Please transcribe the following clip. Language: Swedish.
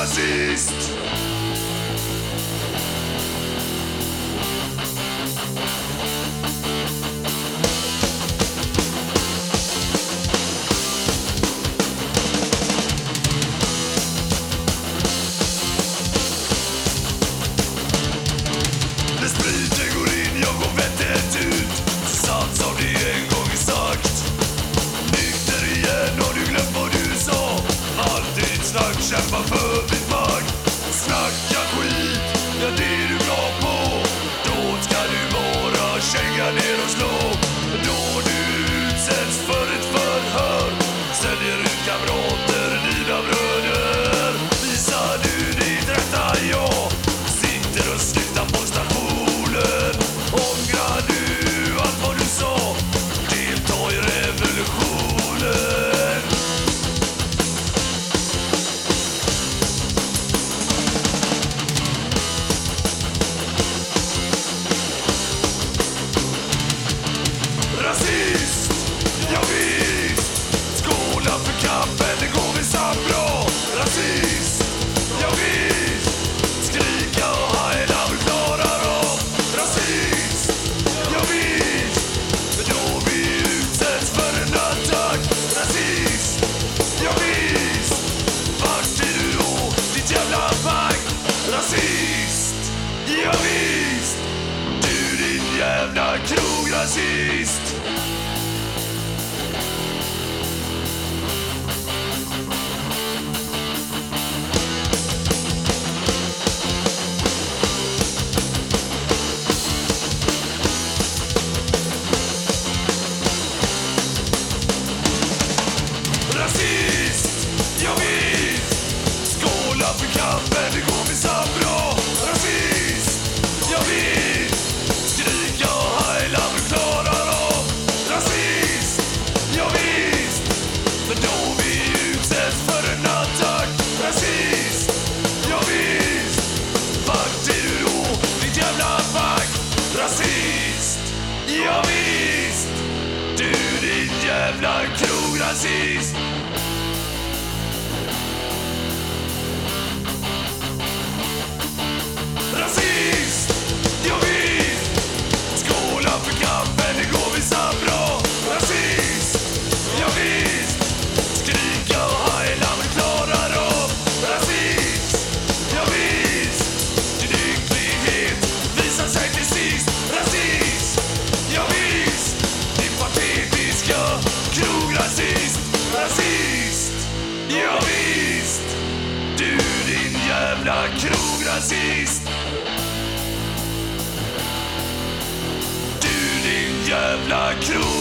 Rassist. Rasist! Ja, visst! Du din jävla krograsist! frases jävla krograsist! Du din jävla krog